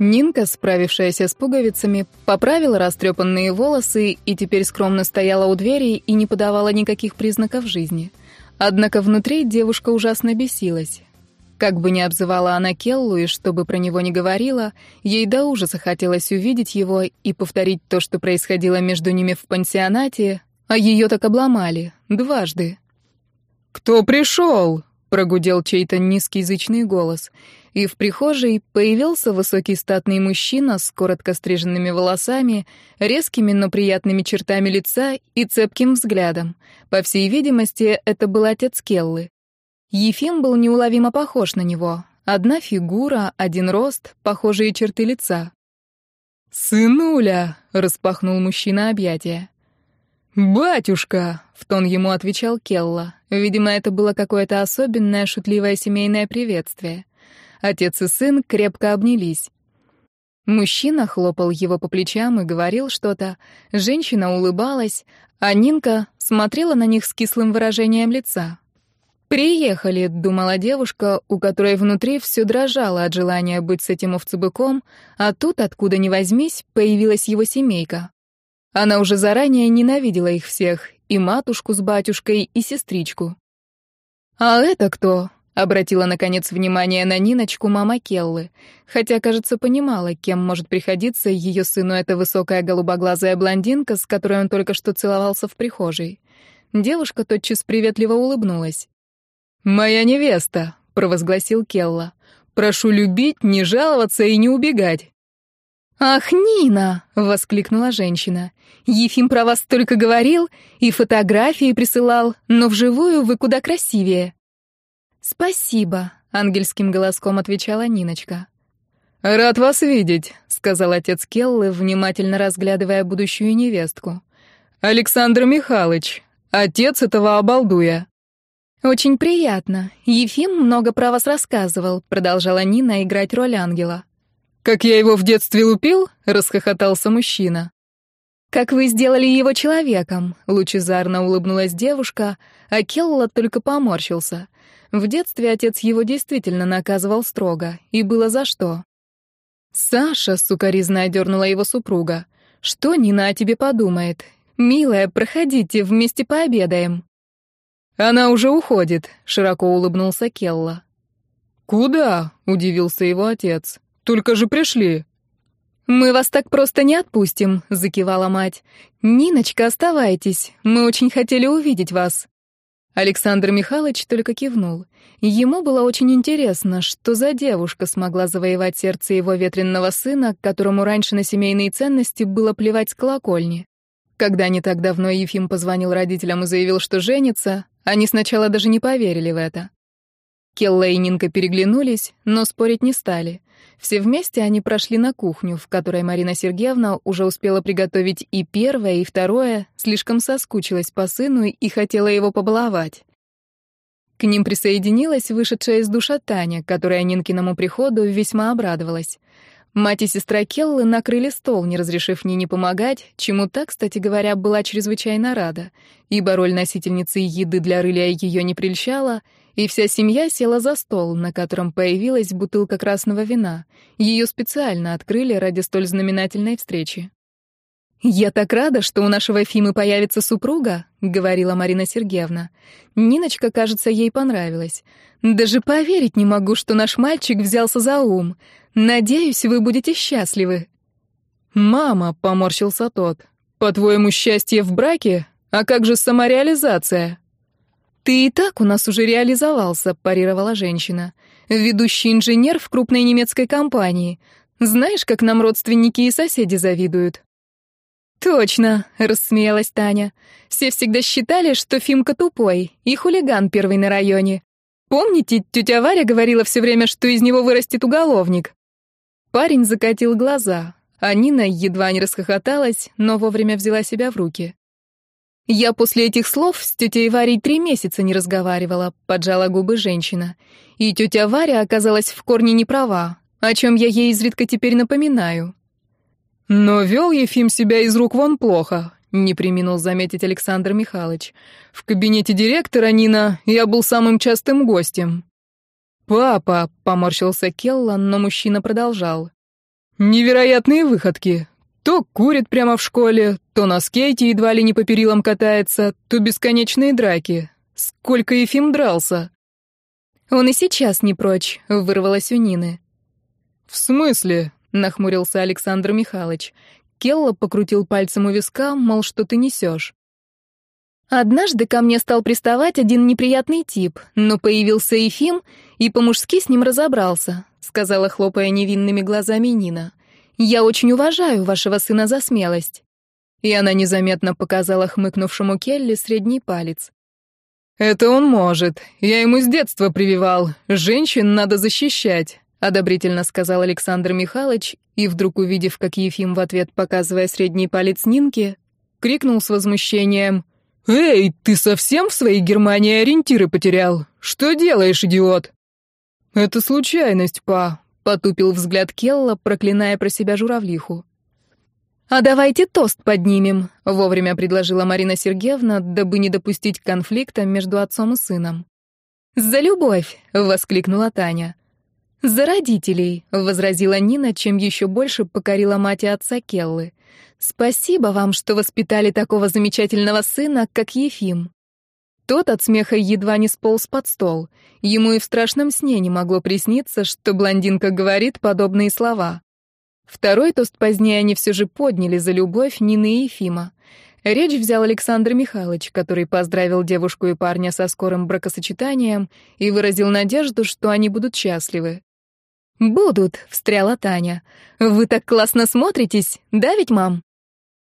Нинка, справившаяся с пуговицами, поправила растрепанные волосы и теперь скромно стояла у двери и не подавала никаких признаков жизни. Однако внутри девушка ужасно бесилась. Как бы ни обзывала она Келлу и что бы про него ни говорила, ей до ужаса хотелось увидеть его и повторить то, что происходило между ними в пансионате, а ее так обломали. Дважды. «Кто пришел?» — прогудел чей-то низкий язычный голос. И в прихожей появился высокий статный мужчина с коротко стриженными волосами, резкими, но приятными чертами лица и цепким взглядом. По всей видимости, это был отец Келлы. Ефим был неуловимо похож на него. Одна фигура, один рост, похожие черты лица. «Сынуля!» — распахнул мужчина объятия. «Батюшка!» — в тон ему отвечал Келла. Видимо, это было какое-то особенное шутливое семейное приветствие. Отец и сын крепко обнялись. Мужчина хлопал его по плечам и говорил что-то. Женщина улыбалась, а Нинка смотрела на них с кислым выражением лица. «Приехали», — думала девушка, у которой внутри все дрожало от желания быть с этим овцебыком, а тут, откуда ни возьмись, появилась его семейка. Она уже заранее ненавидела их всех, и матушку с батюшкой, и сестричку. «А это кто?» — обратила, наконец, внимание на Ниночку мама Келлы, хотя, кажется, понимала, кем может приходиться ее сыну эта высокая голубоглазая блондинка, с которой он только что целовался в прихожей. Девушка тотчас приветливо улыбнулась. «Моя невеста», — провозгласил Келла. «Прошу любить, не жаловаться и не убегать». «Ах, Нина!» — воскликнула женщина. «Ефим про вас только говорил и фотографии присылал, но вживую вы куда красивее». «Спасибо», — ангельским голоском отвечала Ниночка. «Рад вас видеть», — сказал отец Келлы, внимательно разглядывая будущую невестку. «Александр Михайлович, отец этого обалдуя». «Очень приятно. Ефим много про вас рассказывал», — продолжала Нина играть роль ангела. «Как я его в детстве лупил?» — расхохотался мужчина. «Как вы сделали его человеком?» — лучезарно улыбнулась девушка, а Келла только поморщился. В детстве отец его действительно наказывал строго, и было за что. «Саша», — сукоризно одернула его супруга, — «что Нина о тебе подумает? Милая, проходите, вместе пообедаем». «Она уже уходит», — широко улыбнулся Келла. «Куда?» — удивился его отец. «Только же пришли». «Мы вас так просто не отпустим», — закивала мать. «Ниночка, оставайтесь. Мы очень хотели увидеть вас». Александр Михайлович только кивнул. Ему было очень интересно, что за девушка смогла завоевать сердце его ветренного сына, которому раньше на семейные ценности было плевать с колокольни. Когда не так давно Ефим позвонил родителям и заявил, что женится, они сначала даже не поверили в это. Келла и Нинка переглянулись, но спорить не стали. Все вместе они прошли на кухню, в которой Марина Сергеевна уже успела приготовить и первое, и второе, слишком соскучилась по сыну и хотела его побаловать. К ним присоединилась вышедшая из душа Таня, которая Нинкиному приходу весьма обрадовалась. Мать и сестра Келлы накрыли стол, не разрешив Нине помогать, чему та, кстати говоря, была чрезвычайно рада, ибо роль носительницы еды для рыля ее не прельщала, и вся семья села за стол, на котором появилась бутылка красного вина. Ее специально открыли ради столь знаменательной встречи. «Я так рада, что у нашего Фимы появится супруга», — говорила Марина Сергеевна. Ниночка, кажется, ей понравилась. «Даже поверить не могу, что наш мальчик взялся за ум. Надеюсь, вы будете счастливы». «Мама», — поморщился тот, — «по-твоему, счастье в браке? А как же самореализация?» «Ты и так у нас уже реализовался», — парировала женщина. «Ведущий инженер в крупной немецкой компании. Знаешь, как нам родственники и соседи завидуют?» «Точно», — рассмеялась Таня. «Все всегда считали, что Фимка тупой и хулиган первый на районе. Помните, тетя Варя говорила все время, что из него вырастет уголовник?» Парень закатил глаза, а Нина едва не расхохоталась, но вовремя взяла себя в руки. «Я после этих слов с тетей Варей три месяца не разговаривала», — поджала губы женщина. «И тетя Варя оказалась в корне не права, о чем я ей изредка теперь напоминаю. Но вел Ефим себя из рук вон плохо, не приминул заметить Александр Михайлович. В кабинете директора Нина я был самым частым гостем. «Папа», — поморщился Келла, но мужчина продолжал. Невероятные выходки. То курит прямо в школе, то на скейте едва ли не по перилам катается, то бесконечные драки. Сколько Ефим дрался. Он и сейчас не прочь, вырвалась у Нины. В смысле? Нахмурился Александр Михайлович. Келла покрутил пальцем у виска, мол, что ты несешь. Однажды ко мне стал приставать один неприятный тип, но появился Ефим и по-мужски с ним разобрался, сказала, хлопая невинными глазами Нина. Я очень уважаю вашего сына за смелость. И она незаметно показала хмыкнувшему Келли средний палец. Это он может. Я ему с детства прививал. Женщин надо защищать, одобрительно сказал Александр Михайлович и вдруг увидев, как Ефим в ответ показывая средний палец Нинке, крикнул с возмущением: «Эй, ты совсем в своей Германии ориентиры потерял? Что делаешь, идиот?» «Это случайность, па», — потупил взгляд Келла, проклиная про себя журавлиху. «А давайте тост поднимем», — вовремя предложила Марина Сергеевна, дабы не допустить конфликта между отцом и сыном. «За любовь!» — воскликнула Таня. «За родителей!» — возразила Нина, чем еще больше покорила мать и отца Келлы. «Спасибо вам, что воспитали такого замечательного сына, как Ефим». Тот от смеха едва не сполз под стол. Ему и в страшном сне не могло присниться, что блондинка говорит подобные слова. Второй тост позднее они все же подняли за любовь Нины и Ефима. Речь взял Александр Михайлович, который поздравил девушку и парня со скорым бракосочетанием и выразил надежду, что они будут счастливы. «Будут», — встряла Таня. «Вы так классно смотритесь, да ведь, мам?»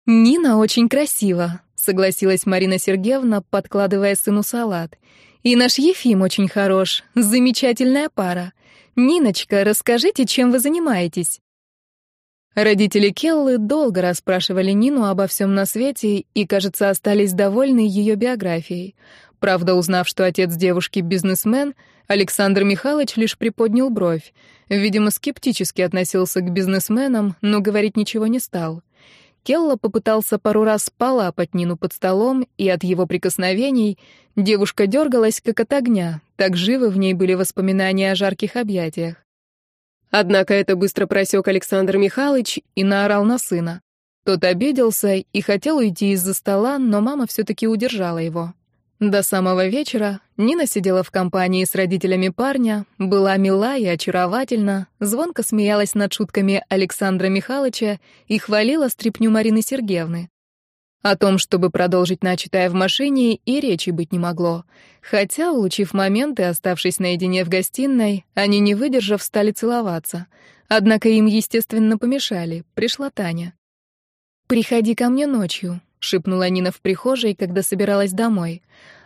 «Нина очень красива», — согласилась Марина Сергеевна, подкладывая сыну салат. «И наш Ефим очень хорош, замечательная пара. Ниночка, расскажите, чем вы занимаетесь?» Родители Келлы долго расспрашивали Нину обо всем на свете и, кажется, остались довольны ее биографией. Правда, узнав, что отец девушки бизнесмен, Александр Михайлович лишь приподнял бровь. Видимо, скептически относился к бизнесменам, но говорить ничего не стал. Келла попытался пару раз полапать Нину под столом, и от его прикосновений девушка дергалась, как от огня, так живы в ней были воспоминания о жарких объятиях. Однако это быстро просек Александр Михайлович и наорал на сына. Тот обиделся и хотел уйти из-за стола, но мама все-таки удержала его. До самого вечера Нина сидела в компании с родителями парня, была мила и очаровательна, звонко смеялась над шутками Александра Михайловича и хвалила стряпню Марины Сергеевны. О том, чтобы продолжить начатое в машине, и речи быть не могло. Хотя, улучив момент и оставшись наедине в гостиной, они, не выдержав, стали целоваться. Однако им, естественно, помешали. Пришла Таня. «Приходи ко мне ночью», — шепнула Нина в прихожей, когда собиралась домой.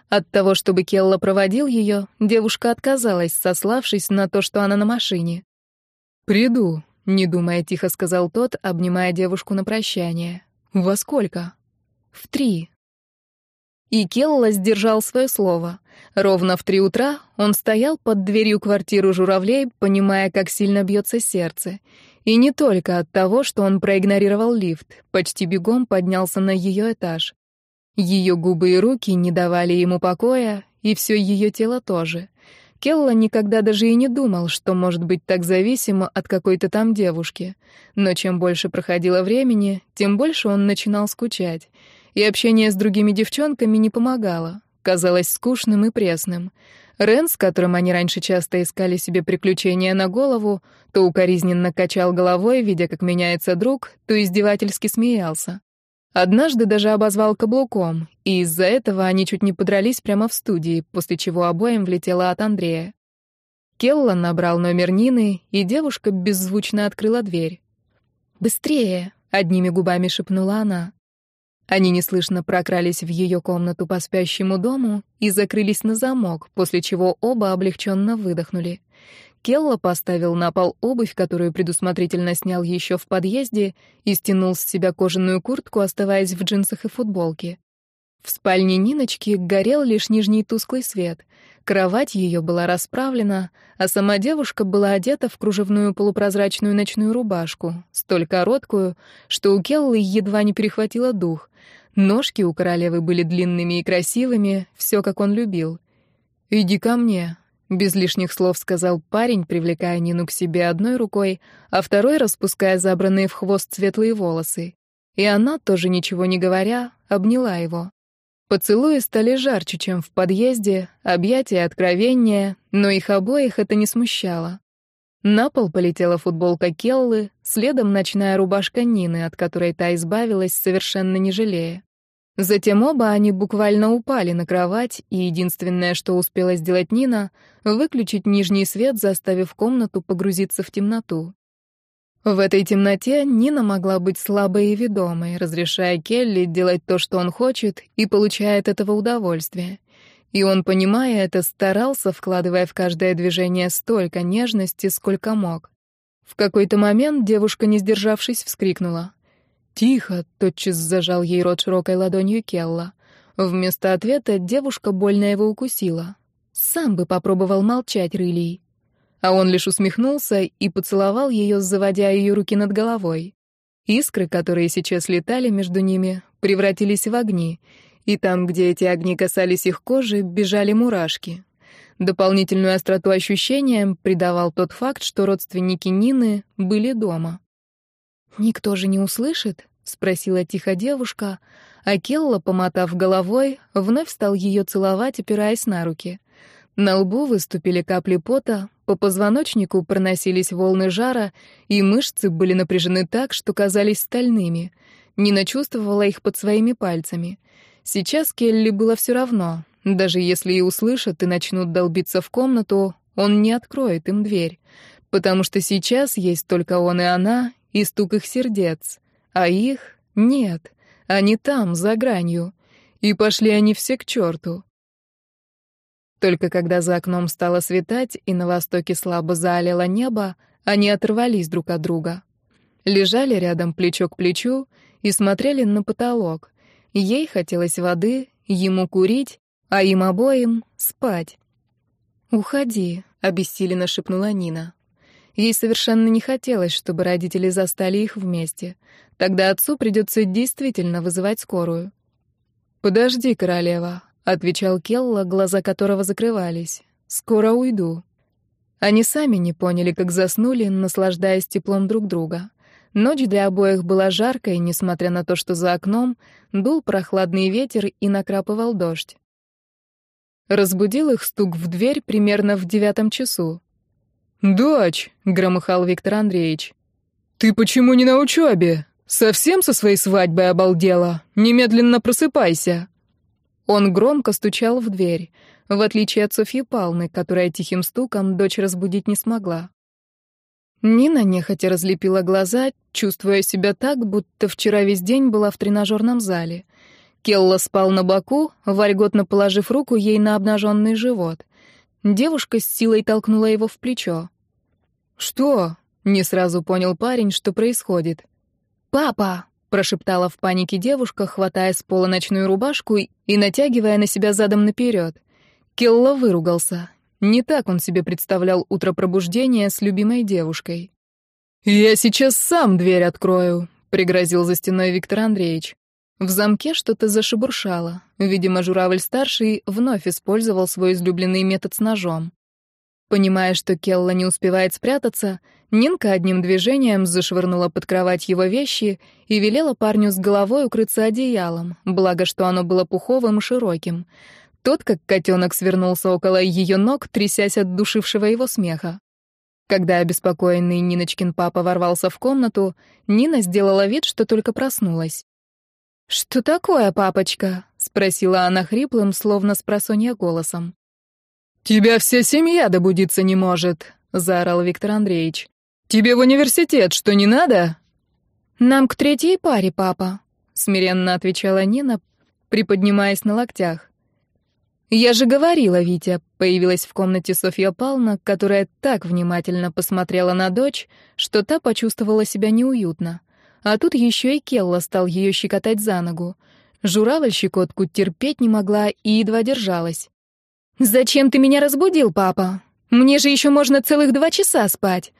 От того, чтобы Келла проводил ее, девушка отказалась, сославшись на то, что она на машине. «Приду», — не думая тихо сказал тот, обнимая девушку на прощание. «Во сколько?» «В три». И Келла сдержал свое слово. Ровно в три утра он стоял под дверью квартиры журавлей, понимая, как сильно бьется сердце. И не только от того, что он проигнорировал лифт, почти бегом поднялся на ее этаж. Ее губы и руки не давали ему покоя, и все ее тело тоже. Келла никогда даже и не думал, что может быть так зависимо от какой-то там девушки. Но чем больше проходило времени, тем больше он начинал скучать. И общение с другими девчонками не помогало. Казалось скучным и пресным. Рен, с которым они раньше часто искали себе приключения на голову, то укоризненно качал головой, видя, как меняется друг, то издевательски смеялся. Однажды даже обозвал каблуком, и из-за этого они чуть не подрались прямо в студии, после чего обоим влетела от Андрея. Келла набрал номер Нины, и девушка беззвучно открыла дверь. «Быстрее!» — одними губами шепнула она. Они неслышно прокрались в ее комнату по спящему дому и закрылись на замок, после чего оба облегченно выдохнули. Келла поставил на пол обувь, которую предусмотрительно снял еще в подъезде, и стянул с себя кожаную куртку, оставаясь в джинсах и футболке. В спальне Ниночки горел лишь нижний тусклый свет. Кровать ее была расправлена, а сама девушка была одета в кружевную полупрозрачную ночную рубашку, столь короткую, что у Келлы едва не перехватило дух. Ножки у королевы были длинными и красивыми, все как он любил. «Иди ко мне», Без лишних слов сказал парень, привлекая Нину к себе одной рукой, а второй распуская забранные в хвост светлые волосы. И она, тоже ничего не говоря, обняла его. Поцелуи стали жарче, чем в подъезде, объятия откровения, но их обоих это не смущало. На пол полетела футболка Келлы, следом ночная рубашка Нины, от которой та избавилась, совершенно не жалея. Затем оба они буквально упали на кровать, и единственное, что успела сделать Нина, выключить нижний свет, заставив комнату погрузиться в темноту. В этой темноте Нина могла быть слабой и ведомой, разрешая Келли делать то, что он хочет, и получая от этого удовольствие. И он, понимая это, старался, вкладывая в каждое движение столько нежности, сколько мог. В какой-то момент девушка, не сдержавшись, вскрикнула. «Тихо!» — тотчас зажал ей рот широкой ладонью Келла. Вместо ответа девушка больно его укусила. Сам бы попробовал молчать, Рылий. А он лишь усмехнулся и поцеловал ее, заводя ее руки над головой. Искры, которые сейчас летали между ними, превратились в огни, и там, где эти огни касались их кожи, бежали мурашки. Дополнительную остроту ощущениям придавал тот факт, что родственники Нины были дома. «Никто же не услышит?» — спросила тихо девушка, а Келла, помотав головой, вновь стал ее целовать, опираясь на руки. На лбу выступили капли пота, по позвоночнику проносились волны жара, и мышцы были напряжены так, что казались стальными. Нина чувствовала их под своими пальцами — Сейчас Келли было все равно. Даже если и услышат и начнут долбиться в комнату, он не откроет им дверь. Потому что сейчас есть только он и она, и стук их сердец. А их нет. Они там, за гранью. И пошли они все к черту. Только когда за окном стало светать и на востоке слабо заолело небо, они оторвались друг от друга. Лежали рядом плечо к плечу и смотрели на потолок. Ей хотелось воды, ему курить, а им обоим спать. «Уходи», — обессиленно шепнула Нина. Ей совершенно не хотелось, чтобы родители застали их вместе. Тогда отцу придется действительно вызывать скорую. «Подожди, королева», — отвечал Келла, глаза которого закрывались. «Скоро уйду». Они сами не поняли, как заснули, наслаждаясь теплом друг друга. Ночь для обоих была жаркой, несмотря на то, что за окном дул прохладный ветер и накрапывал дождь. Разбудил их стук в дверь примерно в девятом часу. «Дочь!» — громыхал Виктор Андреевич. «Ты почему не на учебе? Совсем со своей свадьбой обалдела? Немедленно просыпайся!» Он громко стучал в дверь, в отличие от Софьи Палны, которая тихим стуком дочь разбудить не смогла. Нина нехотя разлепила глаза, чувствуя себя так, будто вчера весь день была в тренажерном зале. Келла спал на боку, вольготно положив руку ей на обнаженный живот. Девушка с силой толкнула его в плечо. «Что?» — не сразу понял парень, что происходит. «Папа!» — прошептала в панике девушка, хватая с пола ночную рубашку и натягивая на себя задом наперед. Келла выругался. Не так он себе представлял утро пробуждения с любимой девушкой. «Я сейчас сам дверь открою», — пригрозил за стеной Виктор Андреевич. В замке что-то зашебуршало. Видимо, журавль-старший вновь использовал свой излюбленный метод с ножом. Понимая, что Келла не успевает спрятаться, Нинка одним движением зашвырнула под кровать его вещи и велела парню с головой укрыться одеялом, благо что оно было пуховым и широким. Тот, как котенок, свернулся около ее ног, трясясь от душившего его смеха. Когда обеспокоенный Ниночкин папа ворвался в комнату, Нина сделала вид, что только проснулась. «Что такое, папочка?» — спросила она хриплым, словно с просонья голосом. «Тебя вся семья добудиться не может», — заорал Виктор Андреевич. «Тебе в университет что, не надо?» «Нам к третьей паре, папа», — смиренно отвечала Нина, приподнимаясь на локтях. «Я же говорила, Витя», — появилась в комнате Софья Павловна, которая так внимательно посмотрела на дочь, что та почувствовала себя неуютно. А тут еще и Келла стал ее щекотать за ногу. Журавль щекотку терпеть не могла и едва держалась. «Зачем ты меня разбудил, папа? Мне же еще можно целых два часа спать».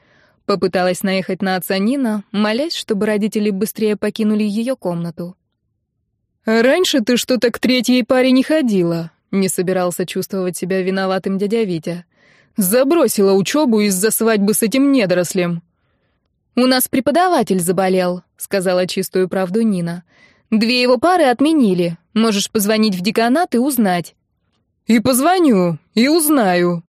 Попыталась наехать на отца Нина, молясь, чтобы родители быстрее покинули ее комнату. «Раньше ты что-то к третьей паре не ходила», не собирался чувствовать себя виноватым дядя Витя. Забросила учебу из-за свадьбы с этим недорослем. «У нас преподаватель заболел», — сказала чистую правду Нина. «Две его пары отменили. Можешь позвонить в деканат и узнать». «И позвоню, и узнаю».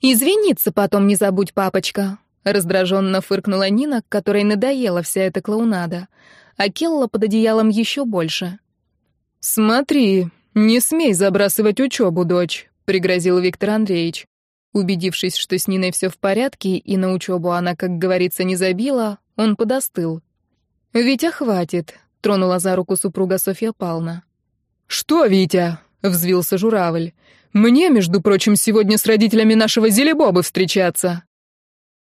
«Извиниться потом не забудь, папочка», — раздраженно фыркнула Нина, которой надоела вся эта клоунада. А Келла под одеялом еще больше. «Смотри, не смей забрасывать учебу, дочь», — пригрозил Виктор Андреевич. Убедившись, что с Ниной все в порядке и на учебу она, как говорится, не забила, он подостыл. «Витя, хватит», — тронула за руку супруга Софья Павловна. «Что, Витя?» — взвился журавль. «Мне, между прочим, сегодня с родителями нашего Зелебобы встречаться».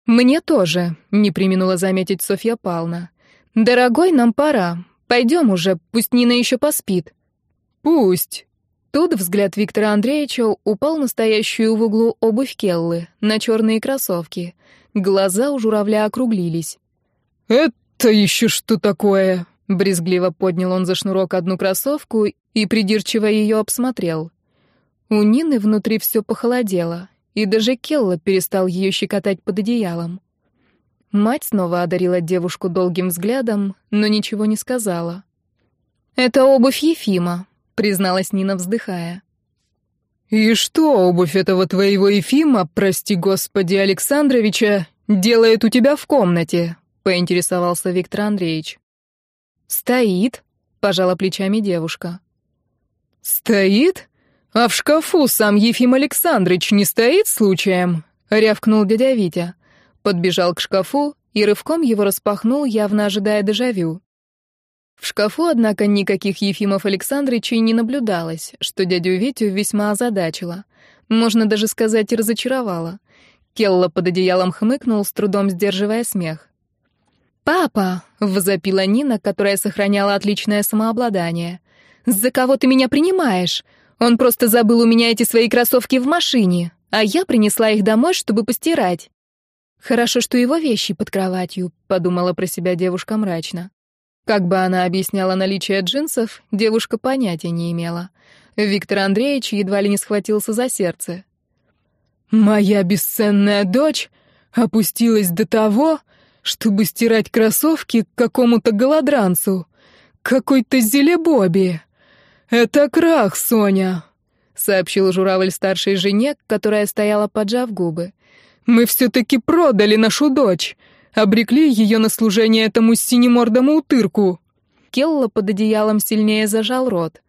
«Мне тоже», — не применула заметить Софья Павловна. «Дорогой, нам пора. Пойдем уже, пусть Нина еще поспит». «Пусть», Тут взгляд Виктора Андреевича упал на стоящую в углу обувь Келлы, на черные кроссовки. Глаза у журавля округлились. «Это еще что такое?» Брезгливо поднял он за шнурок одну кроссовку и придирчиво ее обсмотрел. У Нины внутри все похолодело, и даже Келла перестал ее щекотать под одеялом. Мать снова одарила девушку долгим взглядом, но ничего не сказала. «Это обувь Ефима», — призналась Нина, вздыхая. «И что обувь этого твоего Ефима, прости господи, Александровича, делает у тебя в комнате?» — поинтересовался Виктор Андреевич. «Стоит», — пожала плечами девушка. «Стоит? А в шкафу сам Ефим Александрович не стоит случаем?» — рявкнул дядя Витя. Подбежал к шкафу и рывком его распахнул, явно ожидая дежавю. В шкафу, однако, никаких Ефимов Александровичей не наблюдалось, что дядю Витю весьма озадачило. Можно даже сказать, разочаровало. Келла под одеялом хмыкнул, с трудом сдерживая смех. «Папа!» — возопила Нина, которая сохраняла отличное самообладание. «За кого ты меня принимаешь? Он просто забыл у меня эти свои кроссовки в машине, а я принесла их домой, чтобы постирать». «Хорошо, что его вещи под кроватью», — подумала про себя девушка мрачно. Как бы она объясняла наличие джинсов, девушка понятия не имела. Виктор Андреевич едва ли не схватился за сердце. «Моя бесценная дочь опустилась до того, чтобы стирать кроссовки какому-то голодранцу, какой-то зелебоби. Это крах, Соня», — сообщил журавль старшей жене, которая стояла поджав губы. «Мы все-таки продали нашу дочь обрекли ее на служение этому синемордому утырку». Келла под одеялом сильнее зажал рот.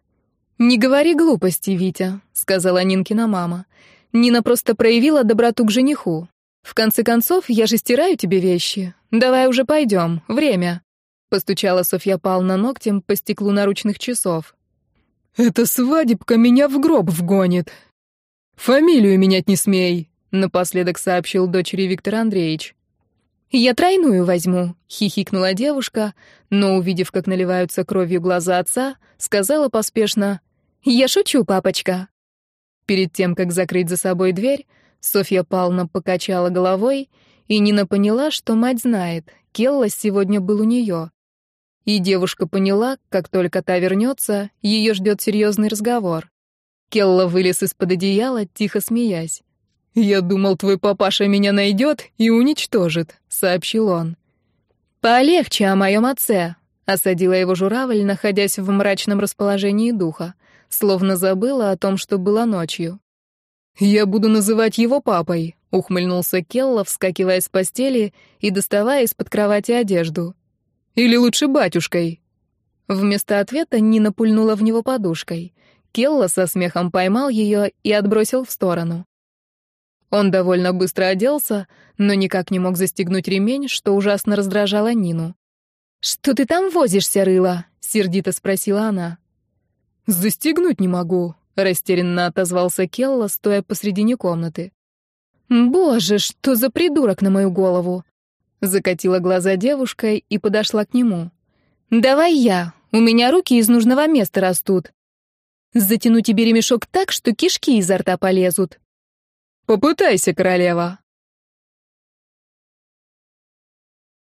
«Не говори глупости, Витя», — сказала Нинкина мама. «Нина просто проявила доброту к жениху. В конце концов, я же стираю тебе вещи. Давай уже пойдем, время». Постучала Софья Павловна ногтем по стеклу наручных часов. «Эта свадебка меня в гроб вгонит. Фамилию менять не смей», — напоследок сообщил дочери Виктор Андреевич. «Я тройную возьму», — хихикнула девушка, но, увидев, как наливаются кровью глаза отца, сказала поспешно, «Я шучу, папочка». Перед тем, как закрыть за собой дверь, Софья Павловна покачала головой, и Нина поняла, что мать знает, Келла сегодня был у нее. И девушка поняла, как только та вернется, ее ждет серьезный разговор. Келла вылез из-под одеяла, тихо смеясь. «Я думал, твой папаша меня найдет и уничтожит», — сообщил он. «Полегче о моем отце», — осадила его журавль, находясь в мрачном расположении духа, словно забыла о том, что было ночью. «Я буду называть его папой», — ухмыльнулся Келла, вскакивая с постели и доставая из-под кровати одежду. «Или лучше батюшкой». Вместо ответа Нина пульнула в него подушкой. Келла со смехом поймал ее и отбросил в сторону. Он довольно быстро оделся, но никак не мог застегнуть ремень, что ужасно раздражало Нину. «Что ты там возишься, рыла?» — сердито спросила она. «Застегнуть не могу», — растерянно отозвался Келла, стоя посредине комнаты. «Боже, что за придурок на мою голову!» Закатила глаза девушка и подошла к нему. «Давай я, у меня руки из нужного места растут. Затяну тебе ремешок так, что кишки изо рта полезут». «Попытайся, королева»,